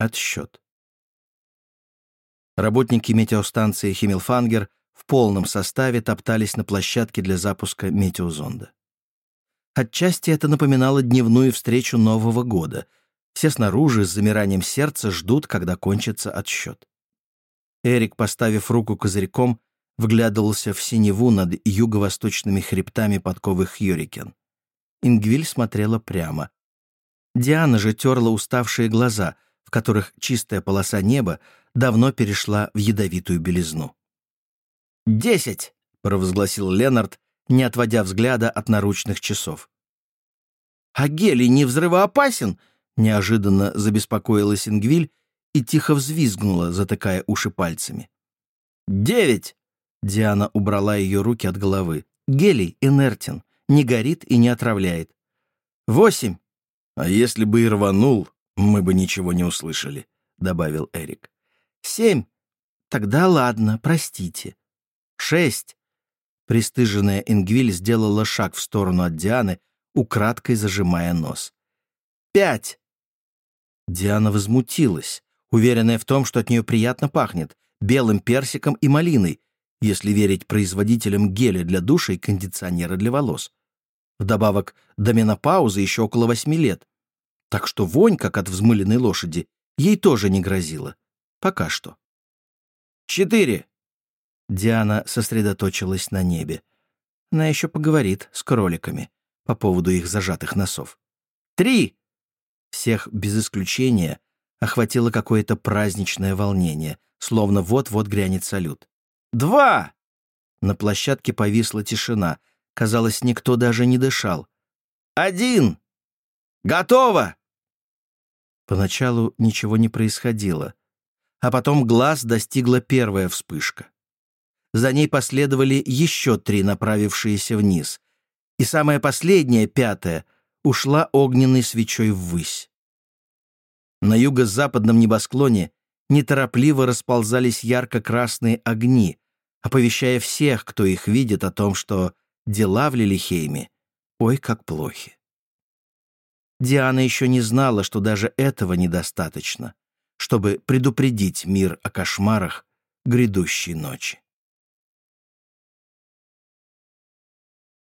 Отсчет. Работники метеостанции Химмелфангер в полном составе топтались на площадке для запуска метеозонда. Отчасти это напоминало дневную встречу Нового года. Все снаружи с замиранием сердца ждут, когда кончится отсчет. Эрик, поставив руку козырьком, вглядывался в синеву над юго-восточными хребтами подковых Хьюрикен. Ингвиль смотрела прямо. Диана же терла уставшие глаза, в которых чистая полоса неба давно перешла в ядовитую белизну. «Десять!» — провозгласил Ленард, не отводя взгляда от наручных часов. «А гелий не взрывоопасен?» — неожиданно забеспокоилась Ингвиль и тихо взвизгнула, затыкая уши пальцами. «Девять!» — Диана убрала ее руки от головы. «Гелий инертен, не горит и не отравляет. Восемь!» «А если бы и рванул, мы бы ничего не услышали», — добавил Эрик. «Семь! Тогда ладно, простите. Шесть!» Престыженная Ингвиль сделала шаг в сторону от Дианы, украдкой зажимая нос. «Пять!» Диана возмутилась, уверенная в том, что от нее приятно пахнет, белым персиком и малиной, если верить производителям геля для душа и кондиционера для волос. Вдобавок, до менопаузы еще около восьми лет. Так что вонь, как от взмыленной лошади, ей тоже не грозила. Пока что. «Четыре!» Диана сосредоточилась на небе. Она еще поговорит с кроликами по поводу их зажатых носов. «Три!» Всех без исключения охватило какое-то праздничное волнение, словно вот-вот грянет салют. «Два!» На площадке повисла тишина. Казалось, никто даже не дышал. «Один! Готово!» Поначалу ничего не происходило, а потом глаз достигла первая вспышка. За ней последовали еще три, направившиеся вниз, и самая последняя, пятая, ушла огненной свечой ввысь. На юго-западном небосклоне неторопливо расползались ярко-красные огни, оповещая всех, кто их видит, о том, что дела в Лилихейме ой как плохи. Диана еще не знала, что даже этого недостаточно, чтобы предупредить мир о кошмарах грядущей ночи.